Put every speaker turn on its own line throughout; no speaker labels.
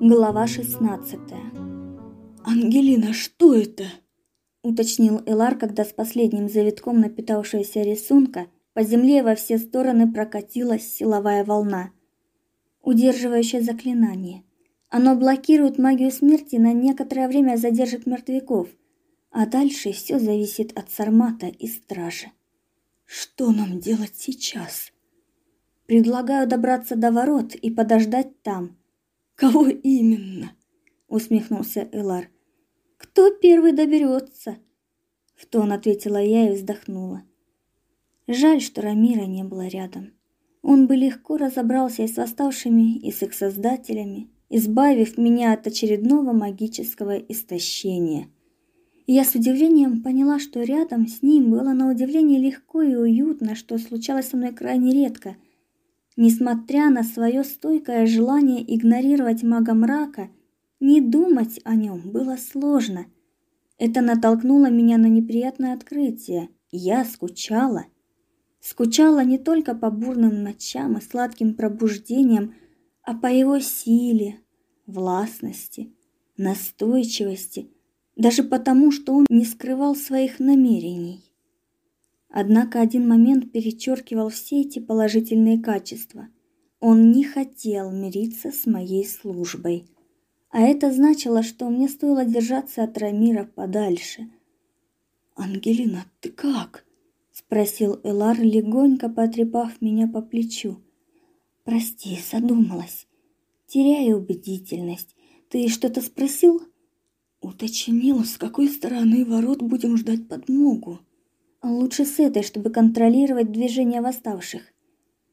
Глава 16.
Ангелина, что это?
уточнил Элар, когда с последним завитком напитавшегося рисунка по земле во все стороны прокатилась силовая волна, удерживающая заклинание. Оно блокирует магию смерти на некоторое время задержит мертвяков, а дальше все зависит от Сармата и стражи.
Что нам делать сейчас?
Предлагаю добраться до ворот и подождать там.
Кого именно?
усмехнулся Элар. Кто первый доберется? В тон ответила я и вздохнула. Жаль, что Рамира не было рядом. Он бы легко разобрался и с восставшими, и с их создателями, избавив меня от очередного магического истощения. И я с удивлением поняла, что рядом с ним было на удивление легко и уютно, что случалось со мной крайне редко – Несмотря на свое стойкое желание игнорировать мага мрака, не думать о нем было сложно. Это натолкнуло меня на неприятное открытие. Я скучала. Скучала не только по бурным ночам и сладким пробуждениям, а по его силе, властности, настойчивости, даже потому, что он не скрывал своих намерений. Однако один момент перечеркивал все эти положительные качества. Он не хотел мириться с моей службой. А это значило, что мне стоило держаться от Рамира подальше.
«Ангелина, ты как?»
— спросил Элар, легонько потрепав меня по плечу. «Прости, задумалась. Теряю убедительность. Ты что-то спросил?»
«Уточнил, с какой стороны ворот будем ждать подмогу?»
Лучше с этой, чтобы контролировать движение восставших,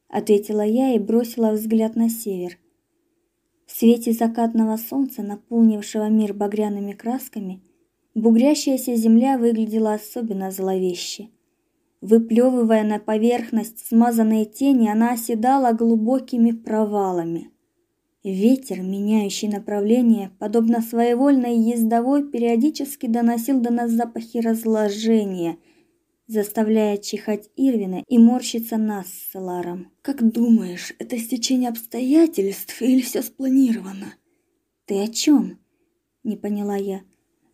ответила я и бросила взгляд на север. В свете закатного солнца, наполнившего мир багряными красками, бугрящаяся земля выглядела особенно зловеще. Выплевывая на поверхность смазанные тени, она оседала глубокими провалами. Ветер, меняющий направление, подобно своевольной ездовой, периодически доносил до нас запахи разложения – заставляя чихать Ирвина и морщиться нас с Ларом.
Как думаешь, это стечение обстоятельств или все спланировано?
Ты о чем? Не поняла я.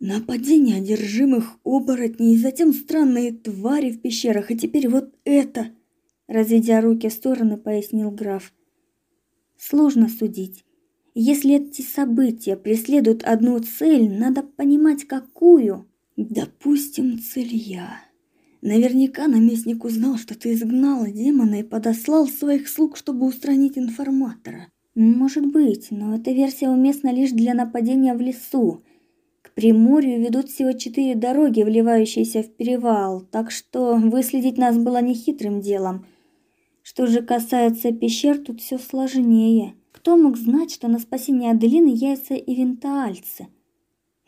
Нападение одержимых оборотней, затем странные твари в пещерах, и теперь вот это, разведя руки в стороны, пояснил граф.
Сложно судить. Если эти события преследуют одну цель, надо понимать какую.
Допустим, цель я. Наверняка наместник узнал, что ты изгнала демона и подослал своих слуг, чтобы устранить информатора.
Может быть, но эта версия уместна лишь для нападения в лесу. К Приморью ведут всего четыре дороги, вливающиеся в перевал, так что выследить нас было нехитрым делом. Что же касается пещер, тут все сложнее. Кто мог знать, что на спасение Аделины явятся и винтаальцы?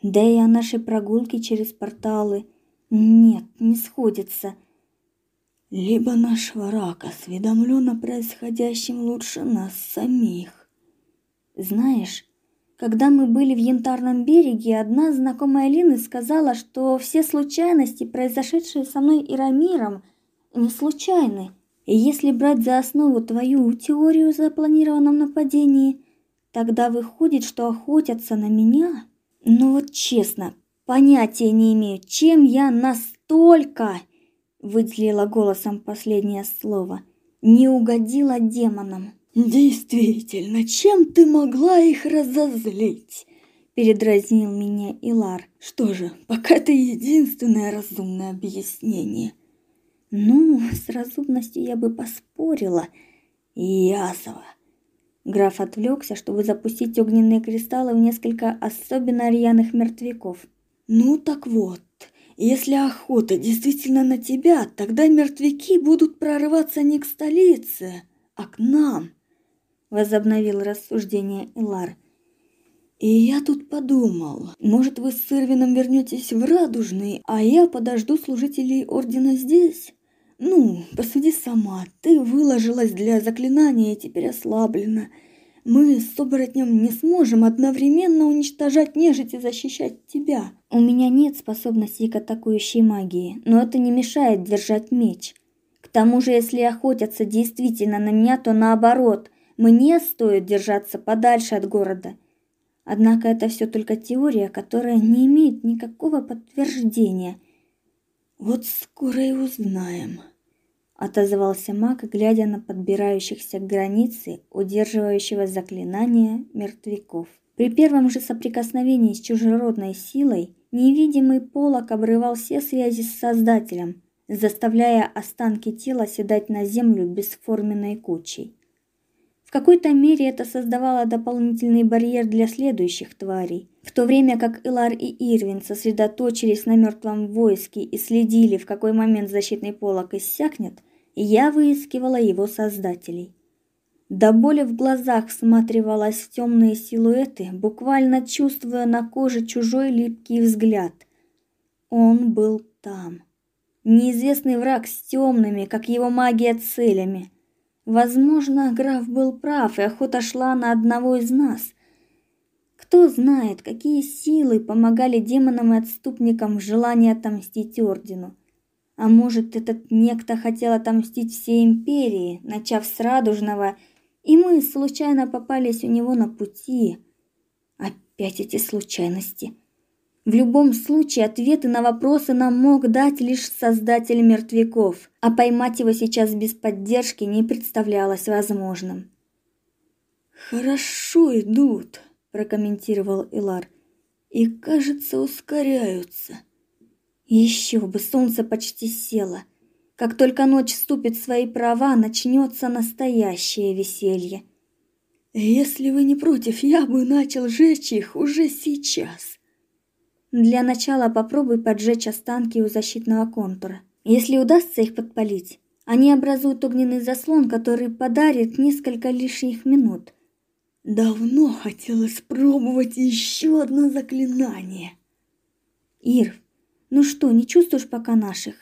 Да и о нашей прогулке через порталы – нет, не сходится.
Либо наш враг осведомлен о происходящем лучше нас самих.
Знаешь, когда мы были в Янтарном береге, одна знакомая Лины сказала, что все случайности, произошедшие со мной и Рамиром, не случайны. И если брать за основу твою теорию о запланированном нападении, тогда выходит, что охотятся на меня. Но вот честно, Понятия не имею, чем я настолько, выделила голосом последнее слово, не угодила демонам.
Действительно, чем ты могла их разозлить? передразнил меня Илар. Что же, пока это единственное разумное объяснение.
Ну, с разумностью я бы поспорила.
Язва.
Граф отвлекся, чтобы запустить огненные кристаллы в несколько особенно рьяных мертвяков.
Ну так вот, если охота действительно на тебя, тогда мертвяки будут прорываться не к столице, а к нам, возобновил рассуждение Илар. И я тут подумал, может, вы с Ирвином вернетесь в Радужный, а я подожду служителей ордена здесь? Ну, посуди сама, ты выложилась для заклинания и теперь ослаблена. Мы с оборотнем не сможем одновременно уничтожать нежить и защищать тебя.
У меня нет способностей к атакующей магии, но это не мешает держать меч. К тому же, если охотятся действительно на меня, то наоборот, мне стоит держаться подальше от города. Однако это все только теория, которая не имеет никакого подтверждения.
Вот скоро и узнаем,
отозвался Мак, глядя на подбирающихся к границе удерживающего заклинания мертвяков. При первом же соприкосновении с чужеродной силой невидимый полог обрывал все связи с Создателем, заставляя останки тела седать на землю бесформенной кучей какой-то мере это создавало дополнительный барьер для следующих тварей. В то время как Илар и Ирвин сосредоточились на мертвом войске и следили, в какой момент защитный полог иссякнет, я выискивала его создателей. До боли в глазах всматривалась в темные силуэты, буквально чувствуя на коже чужой липкий взгляд. Он был там. Неизвестный враг с темными, как его магия, целями – Возможно, граф был прав, и охота шла на одного из нас. Кто знает, какие силы помогали демонам и отступникам в желании отомстить ордену. А может, этот некто хотел отомстить всей империи, начав с Радужного, и мы случайно попались у него на пути. Опять эти случайности. В любом случае ответы на вопросы нам мог дать лишь создатель мертвяков, а поймать его сейчас без поддержки не представлялось возможным.
Хорошо идут, прокомментировал Илар. И, кажется, ускоряются.
Еще бы, солнце почти село. Как только ночь вступит в свои права, начнется настоящее веселье.
Если вы не против, я бы начал жечь их уже сейчас.
Для начала попробуй поджечь останки у защитного контура. Если удастся их подпалить, они образуют огненный заслон, который подарит несколько лишних минут.
Давно хотелось пробовать еще одно заклинание.
Ир, ну что, не чувствуешь пока наших?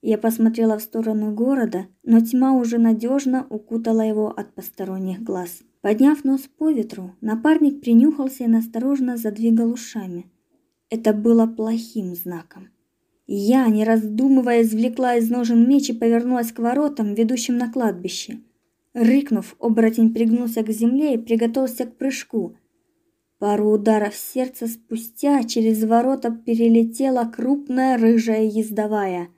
Я посмотрела в сторону города, но тьма уже надежно укутала его от посторонних глаз. Подняв нос по ветру, напарник принюхался и настороженно задвигал ушами. Это было плохим знаком. Я, не раздумывая, извлекла из ножен меч и повернулась к воротам, ведущим на кладбище. Рыкнув, оборотень пригнулся к земле и приготовился к прыжку. Пару ударов сердца спустя через ворота перелетела крупная рыжая ездовая.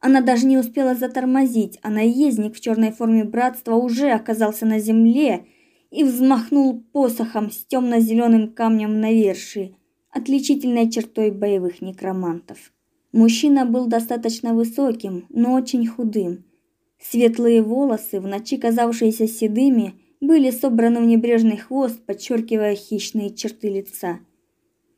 Она даже не успела затормозить, а наездник в черной форме братства уже оказался на земле и взмахнул посохом с темно зеленым камнем на вершине отличительной чертой боевых некромантов. Мужчина был достаточно высоким, но очень худым. Светлые волосы, в ночи казавшиеся седыми, были собраны в небрежный хвост, подчеркивая хищные черты лица.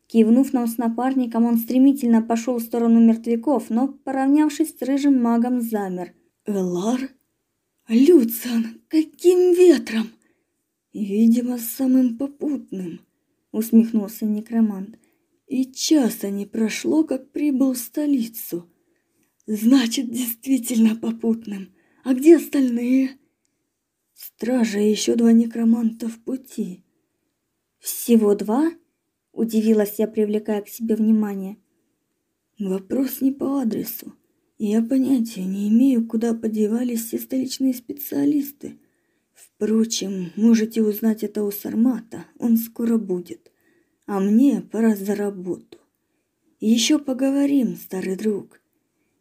Кивнув нам с напарником, он стремительно пошел в сторону мертвяков, но, поравнявшись с рыжим магом, замер.
«Элар? Люциан, каким ветром?» «Видимо, самым попутным», — усмехнулся некромант. И часа не прошло, как прибыл в столицу. Значит, действительно попутным. А где остальные? Стража и еще два некроманта в пути.
Всего два? Удивилась я, привлекая к себе внимание.
Вопрос не по адресу. Я понятия не имею, куда подевались все столичные специалисты. Впрочем, можете узнать это у Сармата, он скоро будет а мне пора за работу. Еще поговорим, старый друг.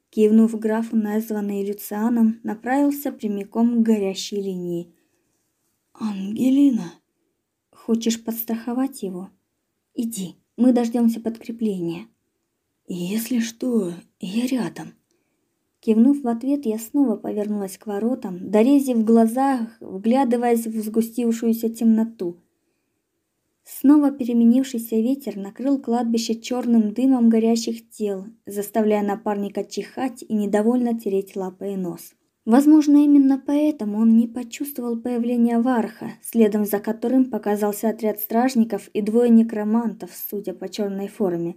Кивнув графу, названный Люцианом, направился прямиком к горящей линии. Ангелина, хочешь подстраховать его? Иди, мы дождемся подкрепления. Если что, я рядом. Кивнув в ответ, я снова повернулась к воротам, дорезив в глазах, вглядываясь в сгустившуюся темноту. Снова переменившийся ветер накрыл кладбище черным дымом горящих тел, заставляя напарника чихать и недовольно тереть лапой нос. Возможно, именно поэтому он не почувствовал появления Варха, следом за которым показался отряд стражников и двое некромантов, судя по черной форме.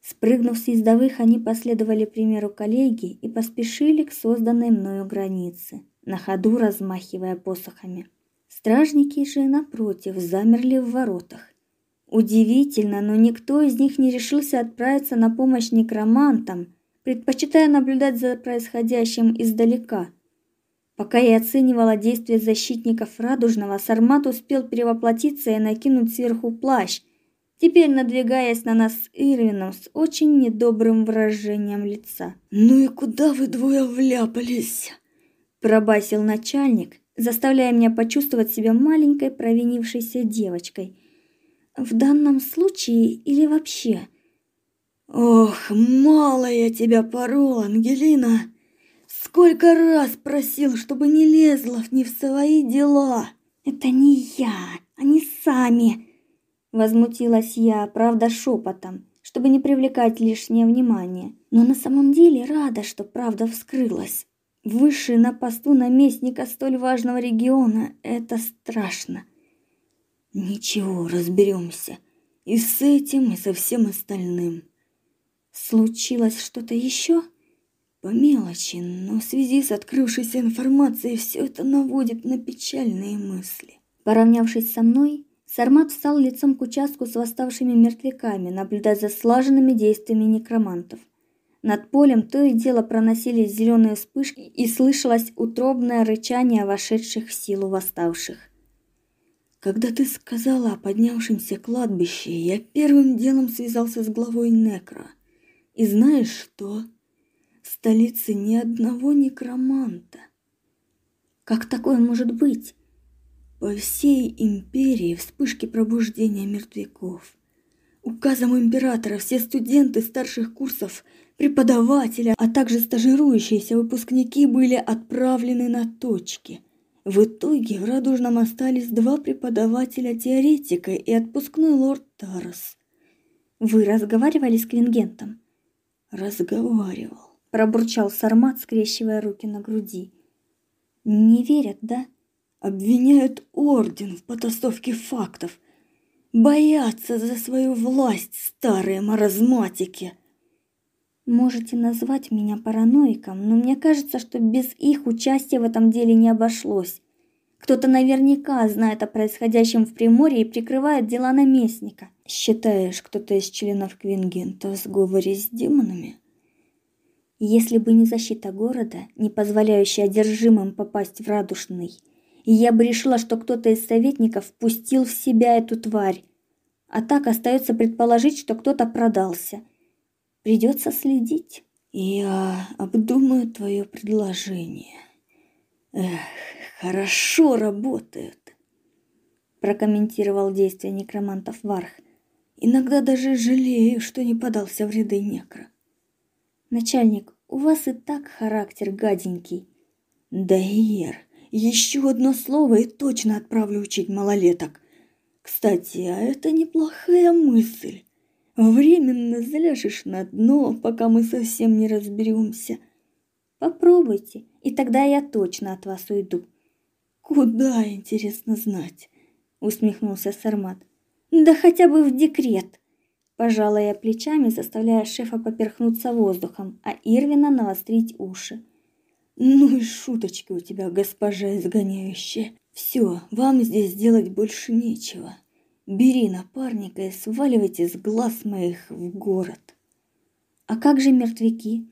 Спрыгнув с ездовых, они последовали примеру коллеги и поспешили к созданной мною границе, на ходу размахивая посохами. Стражники же напротив замерли в воротах. Удивительно, но никто из них не решился отправиться на помощь некромантам, предпочитая наблюдать за происходящим издалека. Пока я оценивала действия защитников Радужного, Сармат успел перевоплотиться и накинуть сверху плащ,
теперь надвигаясь на нас с Ирвином с очень недобрым выражением лица.
«Ну и куда вы двое вляпались?»
пробасил начальник, заставляя меня почувствовать себя маленькой провинившейся девочкой. В данном случае или вообще?
Ох, мало я тебя порол, Ангелина. Сколько раз просил, чтобы не лезла ни в свои дела.
Это не я, они сами. Возмутилась я, правда, шепотом, чтобы не привлекать лишнее внимание. Но на самом деле рада, что правда вскрылась. Выше на посту наместника столь важного региона это страшно.
Ничего, разберемся. И с этим, и со всем остальным.
Случилось что-то еще?
По мелочи, но в связи с открывшейся информацией все это наводит на печальные мысли.
Поравнявшись со мной, Сармат встал лицом к участку с восставшими мертвяками, наблюдая за слаженными действиями некромантов. Над полем то и дело проносились зеленые вспышки и слышалось утробное рычание вошедших в силу восставших.
Когда ты сказала о поднявшемся кладбище, я первым делом связался с главой Некро. И знаешь что? В столице ни одного некроманта.
Как такое может быть?
По всей империи вспышки пробуждения мертвяков. Указом императора все студенты старших курсов – Преподаватели, а также стажирующиеся выпускники были отправлены на точки. В итоге в Радужном остались два преподавателя-теоретика и отпускной лорд Тарас.
Вы разговаривали с Квингентом?
Разговаривал,
пробурчал Сармат, скрещивая руки на груди. Не верят, да?
Обвиняют орден в потасовке фактов. Боятся за свою власть старые маразматики.
Можете назвать меня параноиком, но мне кажется, что без их участия в этом деле не обошлось. Кто-то наверняка знает о происходящем в Приморье и прикрывает дела наместника.
Считаешь, кто-то из членов Квингента в сговоре с демонами?
Если бы не защита города, не позволяющая одержимым попасть в Радужный, и я бы решила, что кто-то из советников впустил в себя эту тварь. А так остается предположить, что кто-то продался – Придется следить.
Я обдумаю твое предложение. Эх, хорошо работают, прокомментировал действия некромантов Варх. Иногда даже жалею, что не подался в ряды некро.
Начальник, у вас и так характер гаденький.
Даир, еще одно слово и точно отправлю учить малолеток. Кстати, а это неплохая мысль. Временно заляжешь на дно, пока мы совсем не разберемся.
Попробуйте, и тогда я точно от вас уйду.
Куда, интересно знать? усмехнулся Сармат.
Да хотя бы в декрет. Пожала я плечами, заставляя шефа поперхнуться воздухом, а Ирвина навострить уши.
Ну и шуточки у тебя, госпожа изгоняющая. Все, вам здесь делать больше нечего. Бери напарника и сваливайте с глаз моих в город.
А как же мертвяки?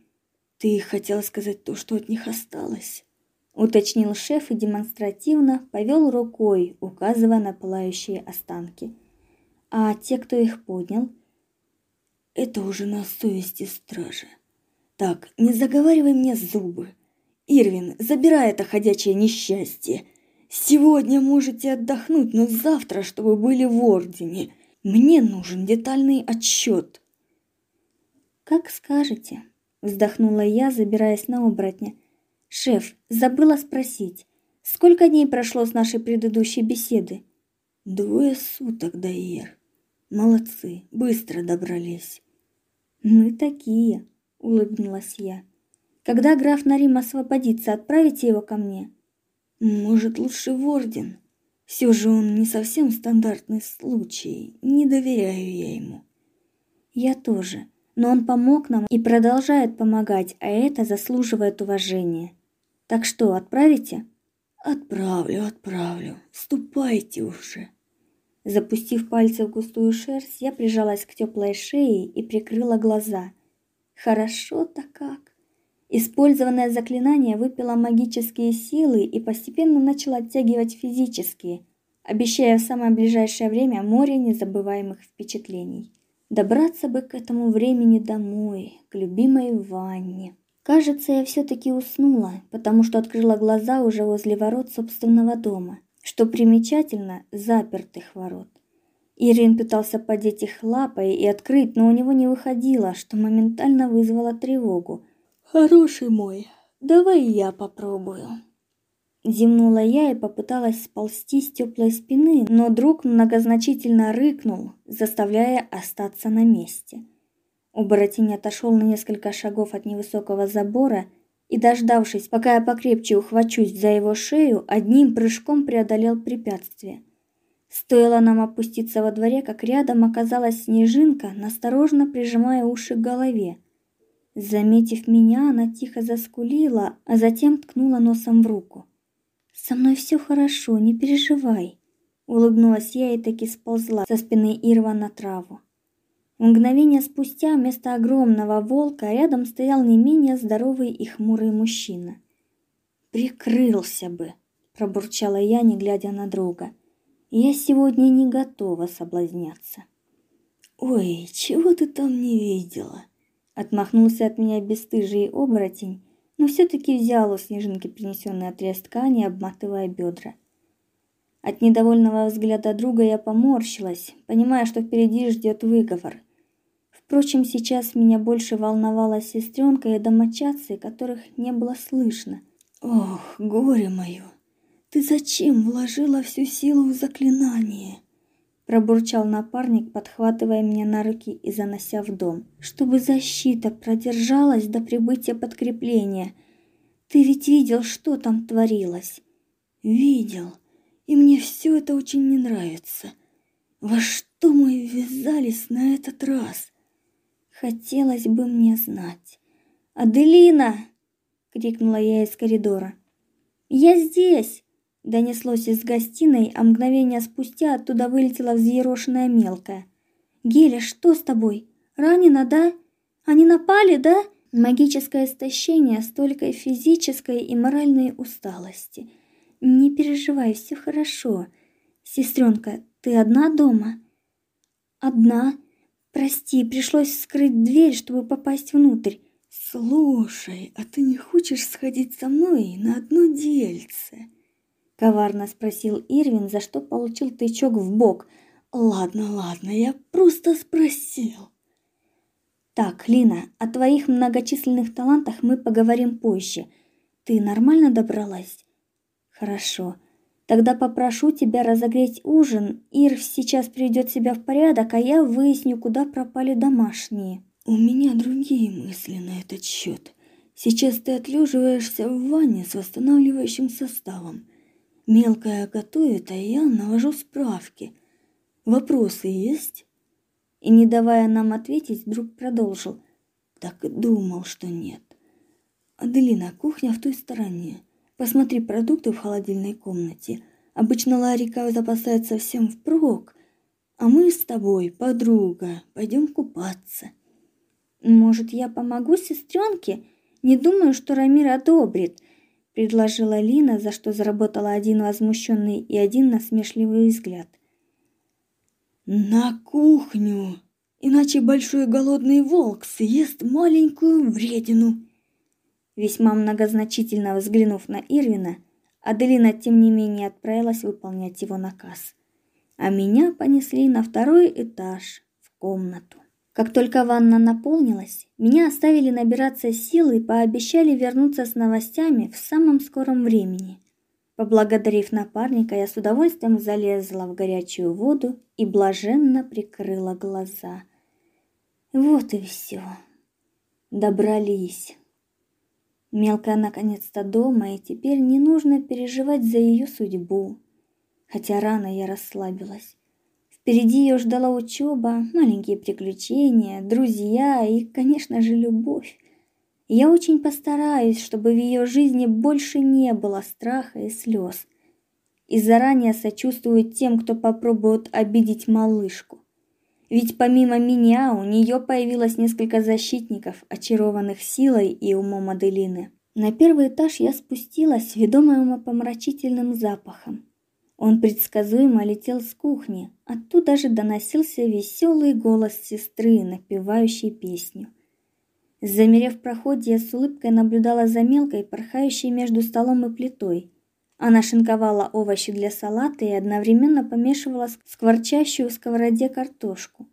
Ты хотела сказать то, что от них осталось?
уточнил шеф и демонстративно повел рукой, указывая на пылающие останки. А те, кто их поднял,
это уже на совести стражи. Так, не заговаривай мне зубы. Ирвин, забирай это ходячее несчастье. Сегодня можете отдохнуть, но завтра, чтобы были в ордене. Мне нужен детальный отчет.
Как скажете, вздохнула я, забираясь на оборотня. Шеф, забыла спросить, сколько дней прошло с нашей предыдущей беседы?
Двое суток, Даир. Молодцы, быстро добрались.
Мы такие, улыбнулась я. Когда граф Нарим освободится, отправите его ко мне.
Может, лучше в орден? Все же он не совсем стандартный случай. Не доверяю я ему.
Я тоже. Но он помог нам и продолжает помогать, а это заслуживает уважения. Так что, отправите?
Отправлю, отправлю. Ступайте уже.
Запустив пальцы в густую шерсть, я прижалась к теплой шее и прикрыла глаза. Хорошо-то как. Использованное заклинание выпило магические силы и постепенно начало оттягивать физические, обещая в самое ближайшее время море незабываемых впечатлений. Добраться бы к этому времени домой, к любимой ванне. Кажется, я все таки уснула, потому что открыла глаза уже возле ворот собственного дома. Что примечательно, запертых ворот. Ирин пытался подеть их лапой и открыть, но у него не выходило, что моментально вызвало тревогу.
Хороший мой, давай я попробую.
Зевнула я и попыталась сползти с теплой спины, но друг многозначительно рыкнул, заставляя остаться на месте. Оборотень отошел на несколько шагов от невысокого забора и, дождавшись, пока я покрепче ухвачусь за его шею, одним прыжком преодолел препятствие. Стоило нам опуститься во дворе, как рядом оказалась снежинка, насторожно прижимая уши к голове. Заметив меня, она тихо заскулила, а затем ткнула носом в руку. Со мной все хорошо, не переживай, улыбнулась я и таки сползла со спины Ирва на траву. Мгновение спустя вместо огромного волка рядом стоял не менее здоровый и хмурый мужчина. Прикрылся бы, пробурчала я, не глядя на друга. Я сегодня не готова соблазняться.
Ой, чего ты там не видела?
Отмахнулся от меня бесстыжий оборотень, но все таки взял у снежинки принесенный отрез ткани, обматывая бедра. От недовольного взгляда друга я поморщилась, понимая, что впереди ждет выговор. Впрочем, сейчас меня больше волновала сестренка и домочадцы, которых не было слышно.
Ох, горе мое! Ты зачем вложила всю силу в заклинание?
Пробурчал напарник, подхватывая меня на руки и занося в дом, чтобы защита продержалась до прибытия подкрепления. Ты ведь видел, что там творилось?
Видел. И мне все это очень не нравится. Во что мы ввязались на этот раз?
Хотелось бы мне знать. Аделина, крикнула я из коридора. Я здесь донеслось из гостиной, а мгновение спустя оттуда вылетела взъерошенная мелкая. Геля, что с тобой? Ранена, да? Они напали, да? Магическое истощение, столько физической и моральной усталости. Не переживай, все хорошо. Сестренка, ты одна дома? Одна. Прости, пришлось вскрыть дверь, чтобы попасть внутрь.
Слушай, а ты не хочешь сходить со мной на одно дельце?
Коварно спросил Ирвин, за что получил тычок в бок.
Ладно, ладно, я просто спросил.
Так, Лина, о твоих многочисленных талантах мы поговорим позже. Ты нормально добралась? Хорошо. Тогда попрошу тебя разогреть ужин. Ир сейчас приведет себя в порядок, а я выясню, куда пропали домашние.
У меня другие мысли на этот счет. Сейчас ты отлеживаешься в ванне с восстанавливающим составом. Мелкая готовит, а я навожу справки. Вопросы есть?
И не давая нам ответить, вдруг продолжил:
"Так и думал, что нет. Аделина, кухня в той стороне. Посмотри продукты в холодильной комнате. Обычно Ларика запасается всем впрок, а мы с тобой, подруга, пойдем купаться.
Может, я помогу сестренке? Не думаю, что Рамир одобрит предложила Лина, за что заработала один возмущенный и один насмешливый взгляд.
На кухню, иначе большой голодный волк съест маленькую вредину.
Весьма многозначительно взглянув на Ирвина, Аделина тем не менее отправилась выполнять его наказ. А меня понесли на второй этаж в комнату. Как только ванна наполнилась, меня оставили набираться сил и пообещали вернуться с новостями в самом скором времени. Поблагодарив напарника, я с удовольствием залезла в горячую воду и блаженно прикрыла глаза. Вот и все. Добрались. Мелкая наконец-то дома, и теперь не нужно переживать за ее судьбу. Хотя рано я расслабилась. Впереди ее ждала учеба, маленькие приключения, друзья и, конечно же, любовь. Я очень постараюсь, чтобы в ее жизни больше не было страха и слез. И заранее сочувствую тем, кто попробует обидеть малышку. Ведь помимо меня у нее появилось несколько защитников, очарованных силой и умом Аделины. На первый этаж я спустилась, ведомая умопомрачительным запахом. Он предсказуемо летел с кухни. Оттуда же доносился веселый голос сестры, напевающей песню. Замерев в проходе, я с улыбкой наблюдала за мелкой, порхающей между столом и плитой. Она шинковала овощи для салата и одновременно помешивала скворчащую в сковороде картошку.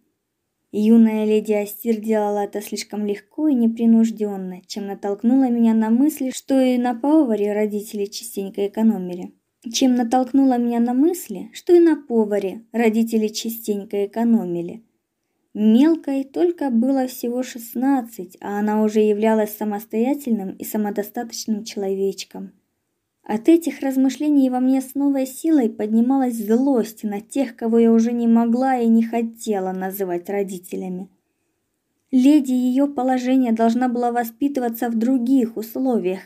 Юная леди Астир делала это слишком легко и непринужденно, чем натолкнула меня на мысли, что и на поваре родители частенько экономили. Чем натолкнула меня на мысли, что и на поваре родители частенько экономили. Мелкой только было всего шестнадцать, а она уже являлась самостоятельным и самодостаточным человечком. От этих размышлений во мне с новой силой поднималась злость на тех, кого я уже не могла и не хотела называть родителями. Леди ее положения должна была воспитываться в других условиях,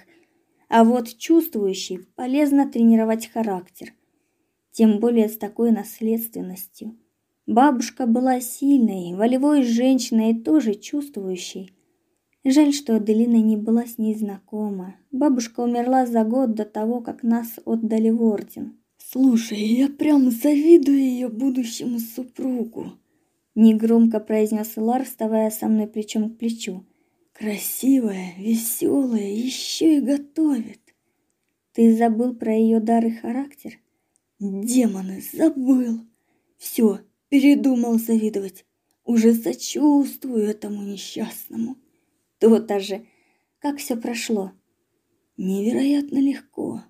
а вот чувствующий полезно тренировать характер, тем более с такой наследственностью. Бабушка была сильной, волевой женщиной и тоже чувствующей. Жаль, что Аделина не была с ней знакома. Бабушка умерла за год до того, как нас отдали в орден.
Слушай, я прям завидую ее будущему супругу,
негромко произнес Лар, вставая со мной плечом к плечу.
Красивая, веселая, еще и готовит.
Ты забыл про ее дар и характер?
Демоны, забыл. Все, передумал завидовать. Уже сочувствую этому несчастному.
То-то же. Как все прошло?
Невероятно легко.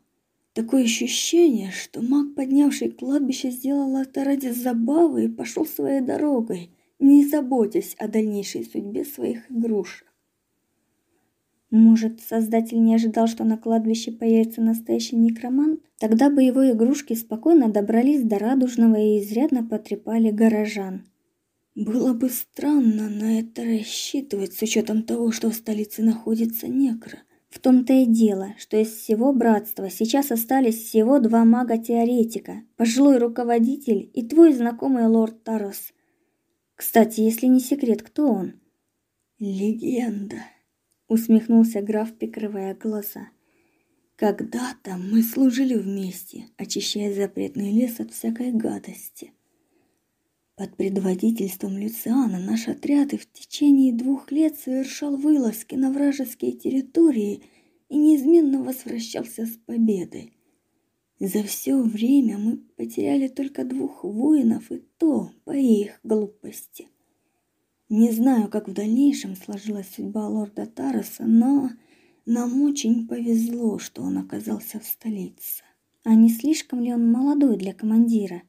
Такое ощущение, что маг, поднявший кладбище, сделал это ради забавы и пошел своей дорогой, не заботясь о дальнейшей судьбе своих игрушек.
Может, создатель не ожидал, что на кладбище появится настоящий некромант? Тогда бы его игрушки спокойно добрались до радужного и изрядно потрепали горожан.
Было бы странно на это рассчитывать с учетом того, что в столице находится некро.
В том-то и дело, что из всего братства сейчас остались всего два мага-теоретика, пожилой руководитель и твой знакомый лорд Тарос. Кстати, если не секрет, кто он?
Легенда,
усмехнулся граф, прикрывая глаза.
Когда-то мы служили вместе, очищая запретный лес от всякой гадости. Под предводительством Люциана наш отряд и в течение двух лет совершал вылазки на вражеские территории и неизменно возвращался с победой. За все время мы потеряли только двух воинов, и то по их глупости. Не знаю, как в дальнейшем сложилась судьба лорда Тароса, но нам очень повезло, что он оказался в столице.
А не слишком ли он молодой для командира?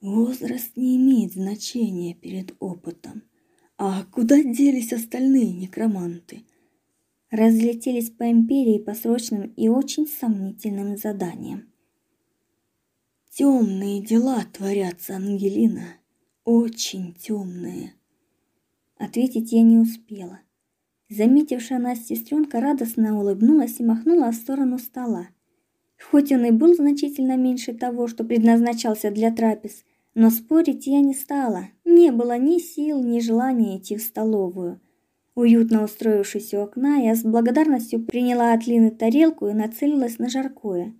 Возраст не имеет значения перед опытом. А куда делись остальные некроманты?
Разлетелись по империи по срочным и очень сомнительным заданиям.
Темные дела творятся, Ангелина, очень темные.
Ответить я не успела. Заметившая нас сестренка радостно улыбнулась и махнула в сторону стола. Хоть он и был значительно меньше того, что предназначался для трапез, но спорить я не стала. Не было ни сил, ни желания идти в столовую. Уютно устроившись у окна, я с благодарностью приняла от Лины тарелку и нацелилась на жаркое.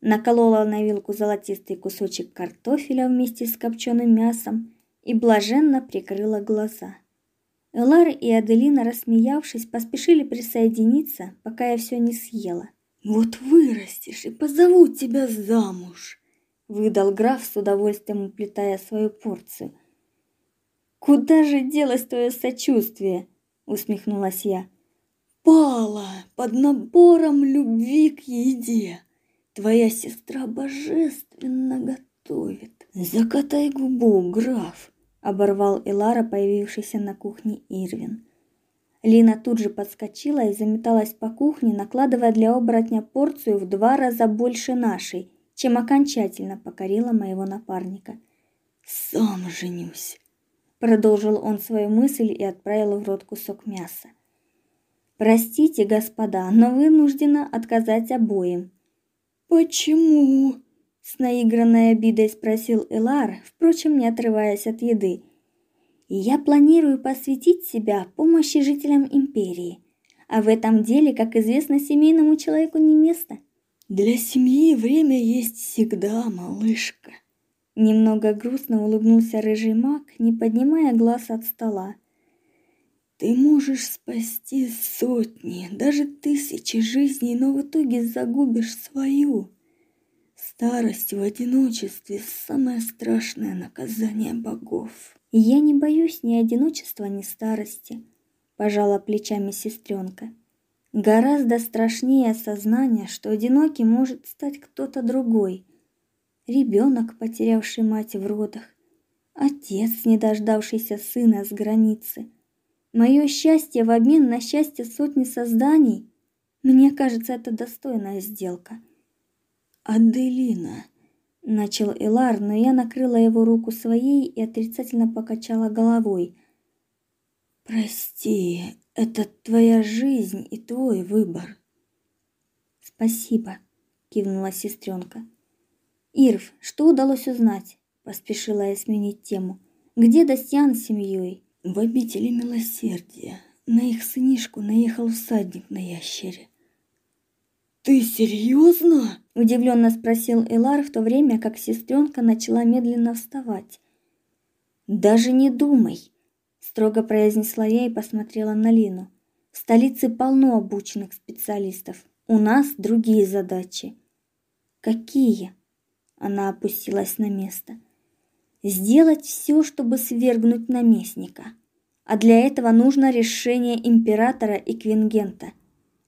Наколола на вилку золотистый кусочек картофеля вместе с копченым мясом и блаженно прикрыла глаза. Элар и Аделина, рассмеявшись, поспешили присоединиться, пока я все не съела.
Вот вырастешь и позову тебя замуж,
выдал граф с удовольствием уплетая свою порцию. Куда же делось твое сочувствие? усмехнулась я.
Пала под набором любви к еде. Твоя сестра божественно готовит. Закатай губу, граф, оборвал Элара, появившийся на кухне Ирвин.
Лина тут же подскочила и заметалась по кухне, накладывая для оборотня порцию в два раза больше нашей чем окончательно покорила моего напарника.
«Сам женюсь», —
продолжил он свою мысль и отправил в рот кусок мяса. «Простите, господа, но вынуждена отказать обоим».
«Почему?»
— с наигранной обидой спросил Элар, впрочем, не отрываясь от еды. «Я планирую посвятить себя помощи жителям империи, а в этом деле, как известно, семейному человеку не место».
Для семьи время есть всегда, малышка.
Немного грустно улыбнулся рыжий маг, не поднимая глаз от стола.
Ты можешь спасти сотни, даже тысячи жизней, но в итоге загубишь свою. Старость в одиночестве самое страшное наказание богов.
Я не боюсь ни одиночества, ни старости, пожала плечами сестренка. Гораздо страшнее осознание, что одиноким может стать кто-то другой. Ребенок, потерявший мать в родах, отец, не дождавшийся сына с границы. Мое счастье в обмен на счастье сотни созданий. Мне кажется, это достойная сделка.
Аделина,
начал Элар, но я накрыла его руку своей и отрицательно покачала головой.
Прости, это твоя жизнь и твой выбор.
Спасибо, кивнула сестренка. Ирв, что удалось узнать? Поспешила я сменить тему. Где Дастьян с семьей?
В обители милосердия. На их сынишку наехал всадник на ящере. Ты серьезно?
удивленно спросил Элар в то время, как сестренка начала медленно вставать. Даже не думай, строго произнесла я и посмотрела на Лину. В столице полно обученных специалистов. У нас другие задачи. Какие? Она опустилась на место сделать все, чтобы свергнуть наместника. А для этого нужно решение императора и Квингента.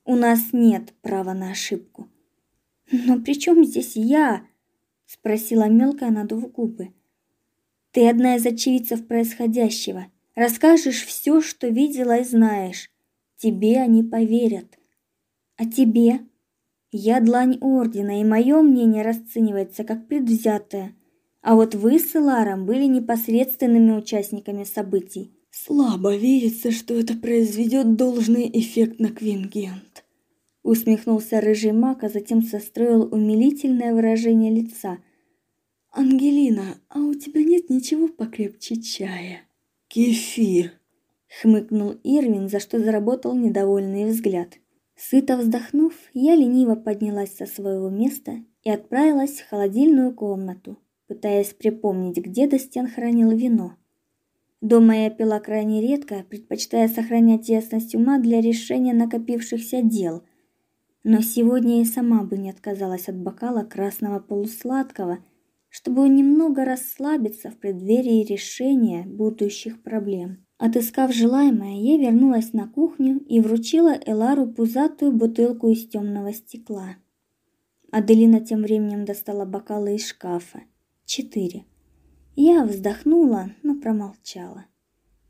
У нас нет права на ошибку. Но при чем здесь я? спросила мелкая, надув губы. Ты одна из очевидцев происходящего. Расскажешь все, что видела и знаешь. Тебе они поверят. А тебе? Я длань ордена, и мое мнение расценивается как предвзятое. А вот вы с Иларом были непосредственными участниками событий.
Слабо верится, что это произведет должный эффект на Квингент.
Усмехнулся рыжий маг, а затем состроил умилительное выражение лица.
Ангелина, а у тебя нет ничего покрепче чая?
Кефир, хмыкнул Ирвин, за что заработал недовольный взгляд. Сыто вздохнув, я лениво поднялась со своего места и отправилась в холодильную комнату, пытаясь припомнить, где Достян хранил вино. Дома я пила крайне редко, предпочитая сохранять ясность ума для решения накопившихся дел. Но сегодня я сама бы не отказалась от бокала красного полусладкого, чтобы немного расслабиться в преддверии решения будущих проблем. Отыскав желаемое, я вернулась на кухню и вручила Элару пузатую бутылку из темного стекла. Аделина тем временем достала бокалы из шкафа четыре. Я вздохнула, но промолчала.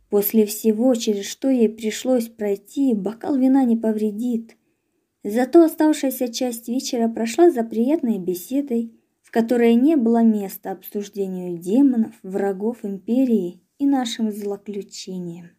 После всего, через что ей пришлось пройти, бокал вина не повредит. Зато оставшаяся часть вечера прошла за приятной беседой, в которой не было места обсуждению демонов, врагов империи и нашим злоключениям.